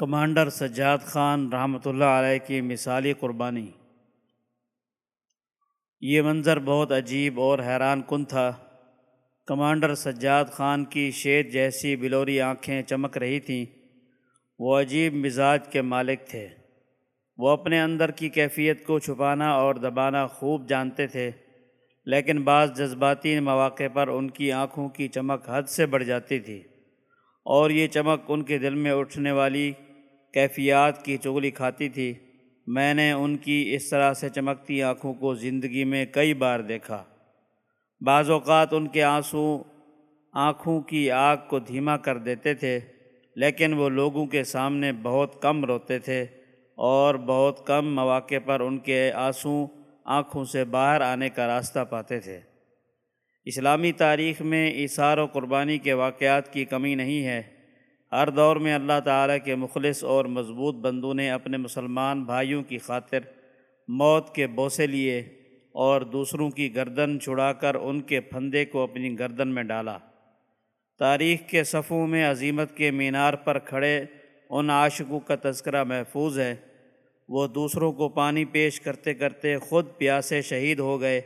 Commander Sajjad Khan رحمۃ اللہ علیہ کی مثالی قربانی۔ یہ منظر بہت عجیب اور حیران کن تھا۔ کمانڈر سجاد خان کی شیر جیسی بلوری آنکھیں چمک رہی تھیں۔ وہ عجیب مزاج کے مالک تھے۔ وہ اپنے اندر کی کیفیت کو چھپانا اور دبانا خوب جانتے تھے، لیکن بعض جذباتی مواقع پر ان کی آنکھوں کی چمک حد سے بڑھ جاتی تھی۔ اور یہ چمک ان کے دل میں اٹھنے والی کیفیات کی چغلی کھاتی تھی، میں نے ان کی اس طرح سے چمکتی آنکھوں کو زندگی میں کئی بار دیکھا۔ بعض اوقات ان کے آنسو آنکھوں کی آگ کو دھیما کر دیتے تھے، لیکن وہ لوگوں کے سامنے بہت کم روتے تھے اور بہت کم مواقع پر ان کے آنسو آنکھوں سے باہر آنے کا راستہ پاتے تھے۔ اسلامی تاریخ میں اثار و قربانی کے واقعات کی کمی نہیں ہے۔ ہر دور میں اللہ تعالیٰ کے مخلص اور مضبوط بندوں نے اپنے مسلمان بھائیوں کی خاطر موت کے بوسے لیے اور دوسروں کی گردن چھڑا کر ان کے پھندے کو اپنی گردن میں ڈالا۔ تاریخ کے صفوں میں عظیمت کے مینار پر کھڑے ان عاشقوں کا تذکرہ محفوظ ہے۔ وہ دوسروں کو پانی پیش کرتے کرتے خود پیاسے شہید ہو گئے،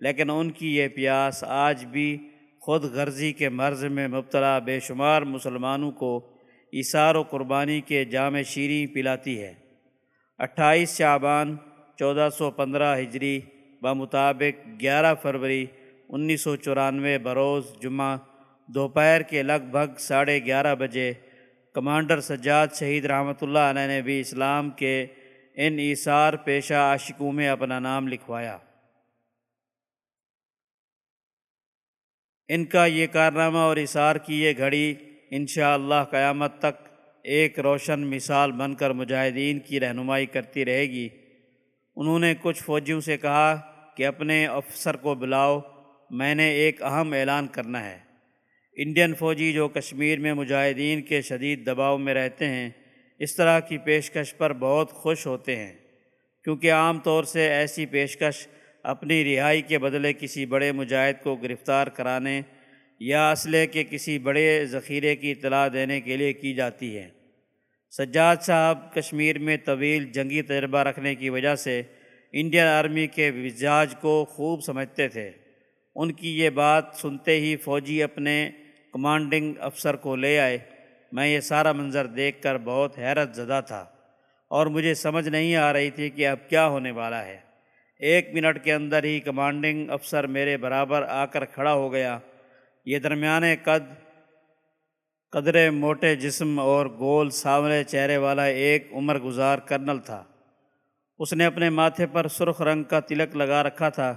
لیکن ان کی یہ پیاس آج بھی خود غرضی کے مرض میں مبتلا بے شمار مسلمانوں کو اثار و قربانی کے جامع شیریں پلاتی ہے۔ اٹھائیس شعبان چودہ سو پندرہ ہجری بمطابق گیارہ فروری انیس سو چورانوے بروز جمعہ دوپہر کے لگ بھگ ساڑھے گیارہ بجے کمانڈر سجاد شہید رحمۃ اللہ علیہ نے بھی اسلام کے ان اثار پیشہ عاشقوں میں اپنا نام لکھوایا۔ ان کا یہ کارنامہ اور اثار کی یہ گھڑی انشاءاللہ اللہ قیامت تک ایک روشن مثال بن کر مجاہدین کی رہنمائی کرتی رہے گی۔ انہوں نے کچھ فوجیوں سے کہا کہ اپنے افسر کو بلاؤ، میں نے ایک اہم اعلان کرنا ہے۔ انڈین فوجی جو کشمیر میں مجاہدین کے شدید دباؤ میں رہتے ہیں، اس طرح کی پیشکش پر بہت خوش ہوتے ہیں۔ کیونکہ عام طور سے ایسی پیشکش اپنی رہائی کے بدلے کسی بڑے مجاہد کو گرفتار کرانے یا اسلحے کے کسی بڑے ذخیرے کی اطلاع دینے کے لیے کی جاتی ہے۔ سجاد صاحب کشمیر میں طویل جنگی تجربہ رکھنے کی وجہ سے انڈین آرمی کے مزاج کو خوب سمجھتے تھے۔ ان کی یہ بات سنتے ہی فوجی اپنے کمانڈنگ افسر کو لے آئے۔ میں یہ سارا منظر دیکھ کر بہت حیرت زدہ تھا اور مجھے سمجھ نہیں آ رہی تھی کہ اب کیا ہونے والا ہے۔ ایک منٹ کے اندر ہی کمانڈنگ افسر میرے برابر آ کر کھڑا ہو گیا۔ یہ درمیان قد، قدرے موٹے جسم اور گول ساورے چہرے والا ایک عمر گزار کرنل تھا۔ اس نے اپنے ماتھے پر سرخ رنگ کا تلک لگا رکھا تھا۔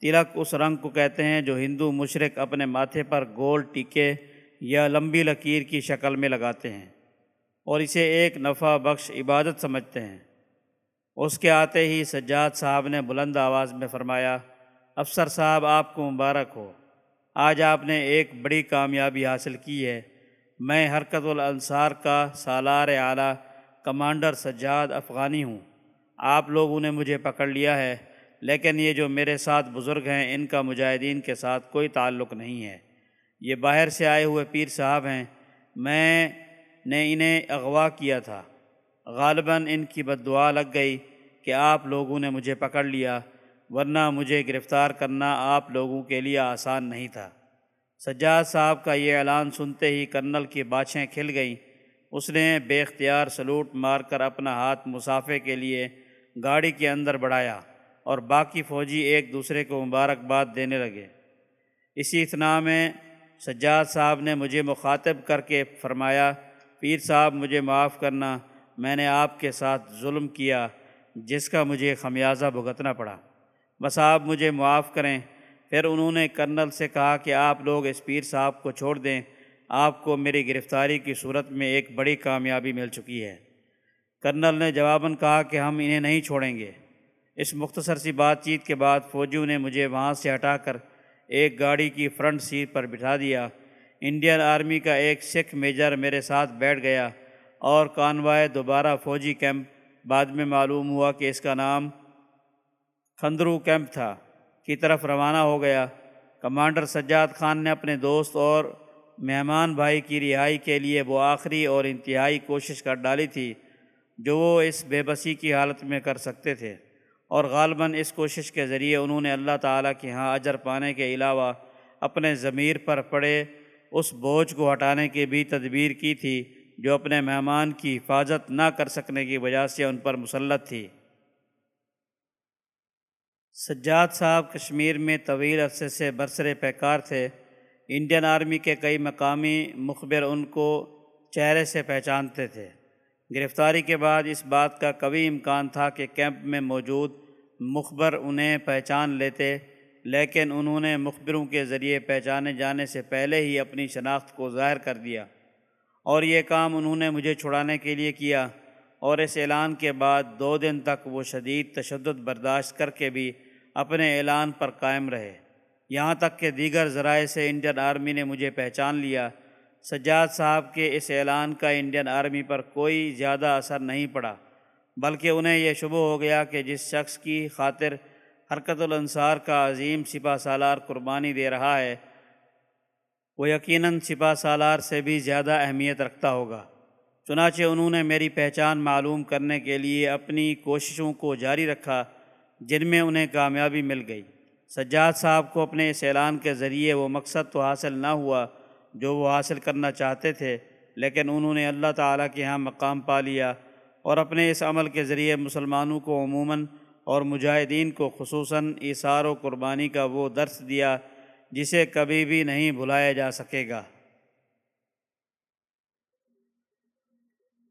تلک اس رنگ کو کہتے ہیں جو ہندو مشرق اپنے ماتھے پر گول ٹیکے یا لمبی لکیر کی شکل میں لگاتے ہیں اور اسے ایک نفع بخش عبادت سمجھتے ہیں۔ اس کے آتے ہی سجاد صاحب نے بلند آواز میں فرمایا، افسر صاحب، آپ کو مبارک ہو۔ آج آپ نے ایک بڑی کامیابی حاصل کی ہے۔ میں حرکت الانصار کا سالار اعلیٰ کمانڈر سجاد افغانی ہوں۔ آپ لوگوں نے مجھے پکڑ لیا ہے، لیکن یہ جو میرے ساتھ بزرگ ہیں، ان کا مجاہدین کے ساتھ کوئی تعلق نہیں ہے۔ یہ باہر سے آئے ہوئے پیر صاحب ہیں۔ میں نے انہیں اغوا کیا تھا۔ غالباً ان کی بد دعا لگ گئی کہ آپ لوگوں نے مجھے پکڑ لیا، ورنہ مجھے گرفتار کرنا آپ لوگوں کے لیے آسان نہیں تھا۔ سجاد صاحب کا یہ اعلان سنتے ہی کرنل کی بادشیں کھل گئیں۔ اس نے بے اختیار سلوٹ مار کر اپنا ہاتھ مسافے کے لیے گاڑی کے اندر بڑھایا اور باقی فوجی ایک دوسرے کو مبارکباد دینے لگے۔ اسی اثناء میں سجاد صاحب نے مجھے مخاطب کر کے فرمایا، پیر صاحب مجھے معاف کرنا میں نے آپ کے ساتھ ظلم کیا جس کا مجھے خمیازہ بھگتنا پڑا۔ بس آپ مجھے معاف کریں۔ پھر انہوں نے کرنل سے کہا کہ آپ لوگ اس پیر صاحب کو چھوڑ دیں۔ آپ کو میری گرفتاری کی صورت میں ایک بڑی کامیابی مل چکی ہے۔ کرنل نے جواباً کہا کہ ہم انہیں نہیں چھوڑیں گے۔ اس مختصر سی بات چیت کے بعد فوجیوں نے مجھے وہاں سے ہٹا کر ایک گاڑی کی فرنٹ سیٹ پر بٹھا دیا۔ انڈین آرمی کا ایک سکھ میجر میرے ساتھ بیٹھ گیا۔ اور کانوائے دوبارہ فوجی کیمپ۔ بعد میں معلوم ہوا کہ اس کا نام کھندرو کیمپ تھا، کی طرف روانہ ہو گیا۔ کمانڈر سجاد خان نے اپنے دوست اور مہمان بھائی کی رہائی کے لیے وہ آخری اور انتہائی کوشش کر ڈالی تھی جو وہ اس بے بسی کی حالت میں کر سکتے تھے۔ اور غالباً اس کوشش کے ذریعے انہوں نے اللہ تعالیٰ کے ہاں اجر پانے کے علاوہ اپنے ضمیر پر پڑے اس بوجھ کو ہٹانے کی بھی تدبیر کی تھی۔ جو اپنے مہمان کی حفاظت نہ کر سکنے کی وجہ سے ان پر مسلط تھی۔ سجاد صاحب کشمیر میں طویل عرصے سے برسر پیکار تھے۔ انڈین آرمی کے کئی مقامی مخبر ان کو چہرے سے پہچانتے تھے۔ گرفتاری کے بعد اس بات کا کبھی امکان تھا کہ کیمپ میں موجود مخبر انہیں پہچان لیتے، لیکن انہوں نے مخبروں کے ذریعے پہچانے جانے سے پہلے ہی اپنی شناخت کو ظاہر کر دیا۔ اور یہ کام انہوں نے مجھے چھڑانے کے لیے کیا اور اس اعلان کے بعد دو دن تک وہ شدید تشدد برداشت کر کے بھی اپنے اعلان پر قائم رہے۔ یہاں تک کہ دیگر ذرائع سے انڈین آرمی نے مجھے پہچان لیا۔ سجاد صاحب کے اس اعلان کا انڈین آرمی پر کوئی زیادہ اثر نہیں پڑا، بلکہ انہیں یہ شبہ ہو گیا کہ جس شخص کی خاطر حرکت الانصار کا عظیم سپہ سالار قربانی دے رہا ہے وہ یقیناً سپہ سالار سے بھی زیادہ اہمیت رکھتا ہوگا۔ چنانچہ انہوں نے میری پہچان معلوم کرنے کے لیے اپنی کوششوں کو جاری رکھا، جن میں انہیں کامیابی مل گئی۔ سجاد صاحب کو اپنے اس اعلان کے ذریعے وہ مقصد تو حاصل نہ ہوا جو وہ حاصل کرنا چاہتے تھے، لیکن انہوں نے اللہ تعالیٰ کے ہاں مقام پا لیا اور اپنے اس عمل کے ذریعے مسلمانوں کو عموماً اور مجاہدین کو خصوصاً اثار و قربانی کا وہ درس دیا جسے کبھی بھی نہیں بھلایا جا سکے گا۔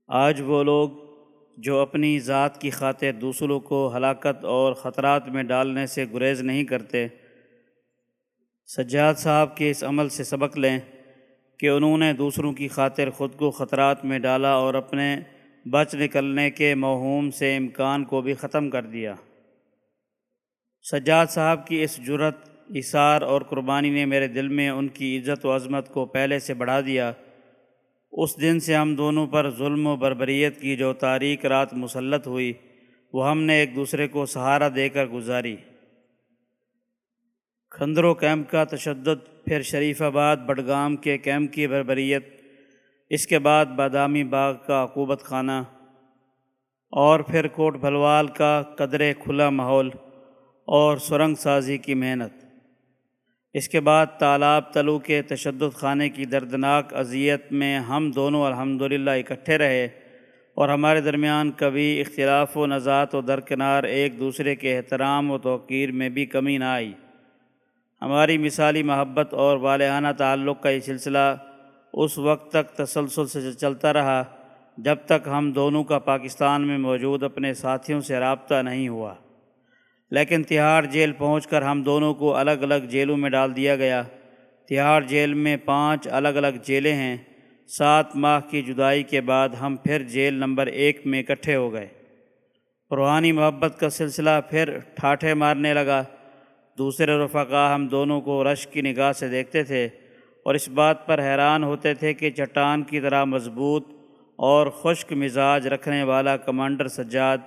آج وہ لوگ جو اپنی ذات کی خاطر دوسروں کو ہلاکت اور خطرات میں ڈالنے سے گریز نہیں کرتے، سجاد صاحب کے اس عمل سے سبق لیں کہ انہوں نے دوسروں کی خاطر خود کو خطرات میں ڈالا اور اپنے بچ نکلنے کے موہوم سے امکان کو بھی ختم کر دیا۔ سجاد صاحب کی اس جرت اثار اور قربانی نے میرے دل میں ان کی عزت و عظمت کو پہلے سے بڑھا دیا۔ اس دن سے ہم دونوں پر ظلم و بربریت کی جو تاریخ رات مسلط ہوئی، وہ ہم نے ایک دوسرے کو سہارا دے کر گزاری۔ کھندرو کیمپ کا تشدد، پھر شریف آباد، بڈگام کے کیمپ کی بربریت، اس کے بعد بادامی باغ کا عقوبت خانہ، اور پھر کوٹ بھلوال کا قدرے کھلا ماحول اور سرنگ سازی کی محنت۔ اس کے بعد تالاب تلو کے تشدد خانے کی دردناک اذیت میں ہم دونوں الحمدللہ اکٹھے رہے اور ہمارے درمیان کبھی اختلاف و نژات و درکنار ایک دوسرے کے احترام و توقیر میں بھی کمی نہ آئی۔ ہماری مثالی محبت اور والہانہ تعلق کا یہ سلسلہ اس وقت تک تسلسل سے چلتا رہا جب تک ہم دونوں کا پاکستان میں موجود اپنے ساتھیوں سے رابطہ نہیں ہوا۔ لیکن تہاڑ جیل پہنچ کر ہم دونوں کو الگ الگ جیلوں میں ڈال دیا گیا۔ تہاڑ جیل میں پانچ الگ الگ جیلیں ہیں۔ سات ماہ کی جدائی کے بعد ہم پھر جیل نمبر ایک میں اکٹھے ہو گئے۔ روحانی محبت کا سلسلہ پھر ٹھاٹھے مارنے لگا۔ دوسرے رفقا ہم دونوں کو رش کی نگاہ سے دیکھتے تھے اور اس بات پر حیران ہوتے تھے کہ چٹان کی طرح مضبوط اور خشک مزاج رکھنے والا کمانڈر سجاد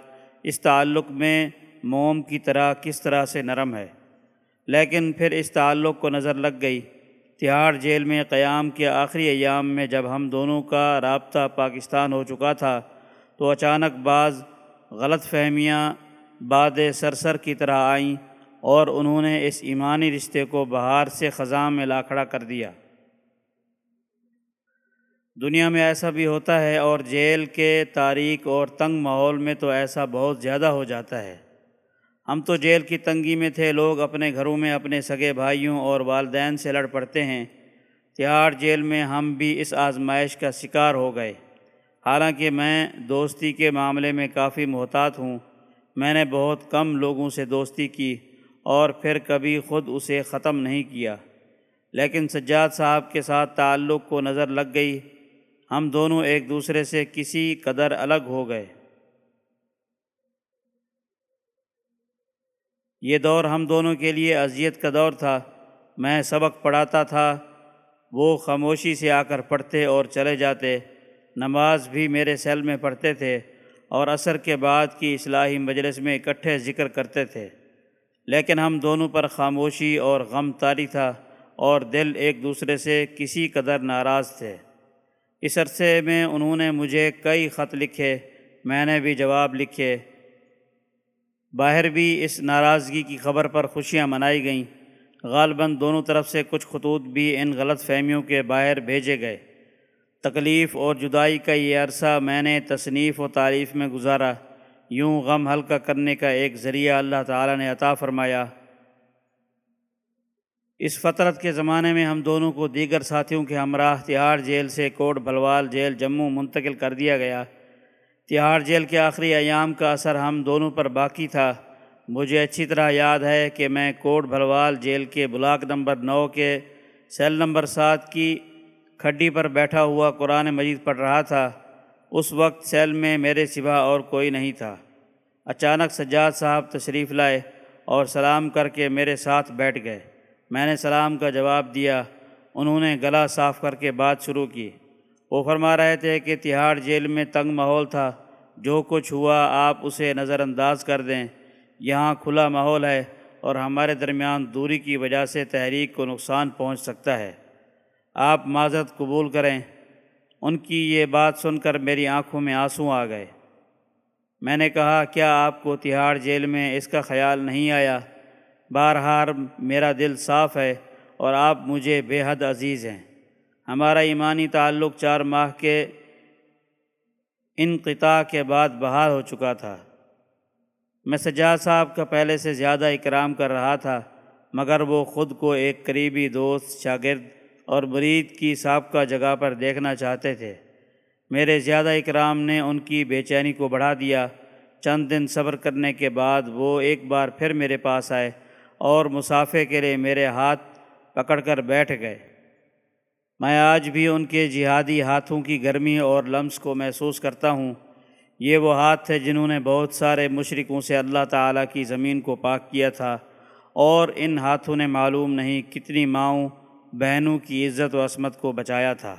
اس تعلق میں موم کی طرح کس طرح سے نرم ہے۔ لیکن پھر اس تعلق کو نظر لگ گئی۔ تہاڑ جیل میں قیام کے آخری ایام میں جب ہم دونوں کا رابطہ پاکستان ہو چکا تھا، تو اچانک بعض غلط فہمیاں باد سرسر کی طرح آئیں اور انہوں نے اس ایمانی رشتے کو بہار سے خزاں میں لاکھڑا کر دیا۔ دنیا میں ایسا بھی ہوتا ہے اور جیل کے تاریک اور تنگ ماحول میں تو ایسا بہت زیادہ ہو جاتا ہے۔ ہم تو جیل کی تنگی میں تھے، لوگ اپنے گھروں میں اپنے سگے بھائیوں اور والدین سے لڑ پڑتے ہیں۔ تہاڑ جیل میں ہم بھی اس آزمائش کا شکار ہو گئے۔ حالانکہ میں دوستی کے معاملے میں کافی محتاط ہوں۔ میں نے بہت کم لوگوں سے دوستی کی اور پھر کبھی خود اسے ختم نہیں کیا۔ لیکن سجاد صاحب کے ساتھ تعلق کو نظر لگ گئی۔ ہم دونوں ایک دوسرے سے کسی قدر الگ ہو گئے۔ یہ دور ہم دونوں کے لیے اذیت کا دور تھا۔ میں سبق پڑھاتا تھا۔ وہ خاموشی سے آ کر پڑھتے اور چلے جاتے۔ نماز بھی میرے سیل میں پڑھتے تھے اور عصر کے بعد کی اصلاحی مجلس میں اکٹھے ذکر کرتے تھے۔ لیکن ہم دونوں پر خاموشی اور غم تاری تھا اور دل ایک دوسرے سے کسی قدر ناراض تھے۔ اس عرصے میں انہوں نے مجھے کئی خط لکھے، میں نے بھی جواب لکھے۔ باہر بھی اس ناراضگی کی خبر پر خوشیاں منائی گئیں۔ غالباً دونوں طرف سے کچھ خطوط بھی ان غلط فہمیوں کے باہر بھیجے گئے۔ تکلیف اور جدائی کا یہ عرصہ میں نے تصنیف و تعریف میں گزارا۔ یوں غم ہلکا کرنے کا ایک ذریعہ اللہ تعالیٰ نے عطا فرمایا۔ اس فطرت کے زمانے میں ہم دونوں کو دیگر ساتھیوں کے ہمراہ تہاڑ جیل سے کوٹ بھلوال جیل جموں منتقل کر دیا گیا۔ تہاڑ جیل کے آخری ایام کا اثر ہم دونوں پر باقی تھا۔ مجھے اچھی طرح یاد ہے کہ میں کوٹ بھلوال جیل کے بلاک نمبر نو کے سیل نمبر سات کی کھڈی پر بیٹھا ہوا قرآن مجید پڑھ رہا تھا۔ اس وقت سیل میں میرے سوا اور کوئی نہیں تھا۔ اچانک سجاد صاحب تشریف لائے اور سلام کر کے میرے ساتھ بیٹھ گئے۔ میں نے سلام کا جواب دیا۔ انہوں نے گلا صاف کر کے بات شروع کی۔ وہ فرما رہے تھے کہ تہاڑ جیل میں تنگ ماحول تھا۔ جو کچھ ہوا آپ اسے نظر انداز کر دیں۔ یہاں کھلا ماحول ہے اور ہمارے درمیان دوری کی وجہ سے تحریک کو نقصان پہنچ سکتا ہے۔ آپ معذرت قبول کریں۔ ان کی یہ بات سن کر میری آنکھوں میں آنسوں آ گئے۔ میں نے کہا، کیا آپ کو تہاڑ جیل میں اس کا خیال نہیں آیا؟ بارہار میرا دل صاف ہے اور آپ مجھے بے حد عزیز ہیں۔ ہمارا ایمانی تعلق چار ماہ کے انقطاع کے بعد بحال ہو چکا تھا۔ میں سجاد صاحب کا پہلے سے زیادہ اکرام کر رہا تھا، مگر وہ خود کو ایک قریبی دوست، شاگرد اور مرید کی سابقہ جگہ پر دیکھنا چاہتے تھے۔ میرے زیادہ اکرام نے ان کی بے چینی کو بڑھا دیا۔ چند دن صبر کرنے کے بعد وہ ایک بار پھر میرے پاس آئے اور مسافے کے لیے میرے ہاتھ پکڑ کر بیٹھ گئے۔ میں آج بھی ان کے جہادی ہاتھوں کی گرمی اور لمس کو محسوس کرتا ہوں۔ یہ وہ ہاتھ تھے جنہوں نے بہت سارے مشرقوں سے اللہ تعالیٰ کی زمین کو پاک کیا تھا۔ اور ان ہاتھوں نے معلوم نہیں کتنی ماؤں، بہنوں کی عزت و عصمت کو بچایا تھا۔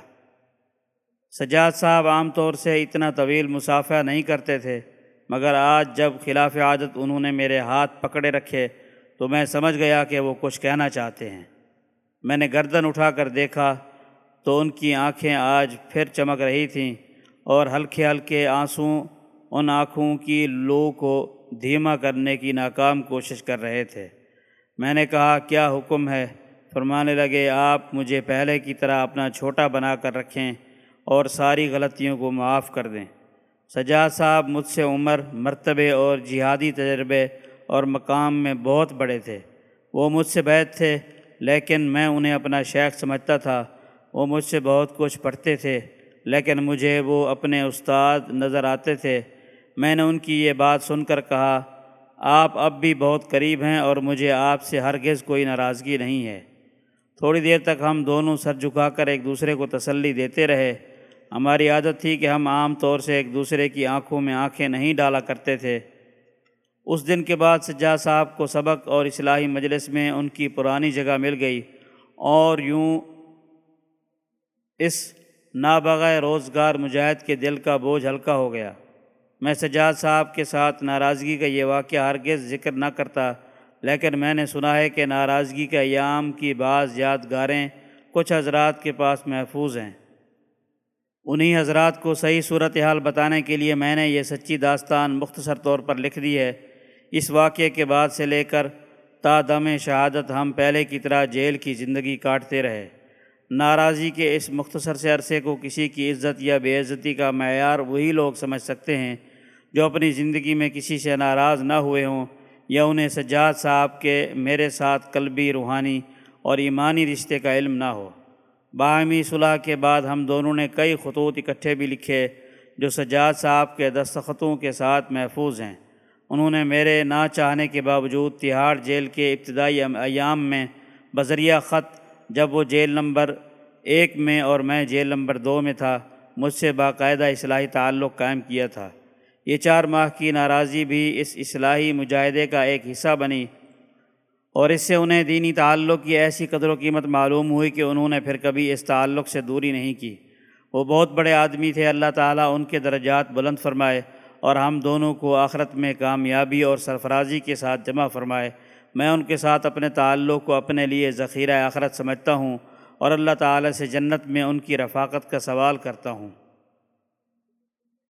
سجاد صاحب عام طور سے اتنا طویل مسافہ نہیں کرتے تھے، مگر آج جب خلاف عادت انہوں نے میرے ہاتھ پکڑے رکھے تو میں سمجھ گیا کہ وہ کچھ کہنا چاہتے ہیں۔ میں نے گردن اٹھا کر دیکھا تو ان کی آنکھیں آج پھر چمک رہی تھیں اور ہلکے ہلکے آنسوں ان آنکھوں کی لو کو دھیما کرنے کی ناکام کوشش کر رہے تھے۔ میں نے کہا، کیا حکم ہے؟ فرمانے لگے، آپ مجھے پہلے کی طرح اپنا چھوٹا بنا کر رکھیں اور ساری غلطیوں کو معاف کر دیں۔ سجاد صاحب مجھ سے عمر، مرتبے اور جہادی تجربے اور مقام میں بہت بڑے تھے۔ وہ مجھ سے بیت تھے، لیکن میں انہیں اپنا شیخ سمجھتا تھا۔ وہ مجھ سے بہت کچھ پڑھتے تھے، لیکن مجھے وہ اپنے استاد نظر آتے تھے۔ میں نے ان کی یہ بات سن کر کہا، آپ اب بھی بہت قریب ہیں اور مجھے آپ سے ہرگز کوئی ناراضگی نہیں ہے۔ تھوڑی دیر تک ہم دونوں سر جھکا کر ایک دوسرے کو تسلی دیتے رہے۔ ہماری عادت تھی کہ ہم عام طور سے ایک دوسرے کی آنکھوں میں آنکھیں نہیں ڈالا کرتے تھے۔ اس دن کے بعد سجاد صاحب کو سبق اور اصلاحی مجلس میں ان کی پرانی جگہ مل گئی اور یوں اس نابغہ روزگار مجاہد کے دل کا بوجھ ہلکا ہو گیا۔ میں سجاد صاحب کے ساتھ ناراضگی کا یہ واقعہ ہرگز ذکر نہ کرتا، لیکن میں نے سنا ہے کہ ناراضگی کے ایام کی بعض یادگاریں کچھ حضرات کے پاس محفوظ ہیں۔ انہی حضرات کو صحیح صورتحال بتانے کے لیے میں نے یہ سچی داستان مختصر طور پر لکھ دی ہے۔ اس واقعے کے بعد سے لے کر تا دم شہادت ہم پہلے کی طرح جیل کی زندگی کاٹتے رہے۔ ناراضی کے اس مختصر سے عرصے کو کسی کی عزت یا بے عزتی کا معیار وہی لوگ سمجھ سکتے ہیں جو اپنی زندگی میں کسی سے ناراض نہ ہوئے ہوں یا انہیں سجاد صاحب کے میرے ساتھ قلبی روحانی اور ایمانی رشتے کا علم نہ ہو۔ باہمی صلاح کے بعد ہم دونوں نے کئی خطوط اکٹھے بھی لکھے جو سجاد صاحب کے دستخطوں کے ساتھ محفوظ ہیں۔ انہوں نے میرے نہ چاہنے کے باوجود تہاڑ جیل کے ابتدائی ایام میں بذریعہ خط جب وہ جیل نمبر ایک میں اور میں جیل نمبر دو میں تھا، مجھ سے باقاعدہ اصلاحی تعلق قائم کیا تھا۔ یہ چار ماہ کی ناراضی بھی اس اصلاحی مجاہدے کا ایک حصہ بنی اور اس سے انہیں دینی تعلق کی ایسی قدر و قیمت معلوم ہوئی کہ انہوں نے پھر کبھی اس تعلق سے دوری نہیں کی۔ وہ بہت بڑے آدمی تھے، اللہ تعالیٰ ان کے درجات بلند فرمائے اور ہم دونوں کو آخرت میں کامیابی اور سرفرازی کے ساتھ جمع فرمائے۔ میں ان کے ساتھ اپنے تعلق کو اپنے لیے ذخیرہ آخرت سمجھتا ہوں اور اللہ تعالیٰ سے جنت میں ان کی رفاقت کا سوال کرتا ہوں۔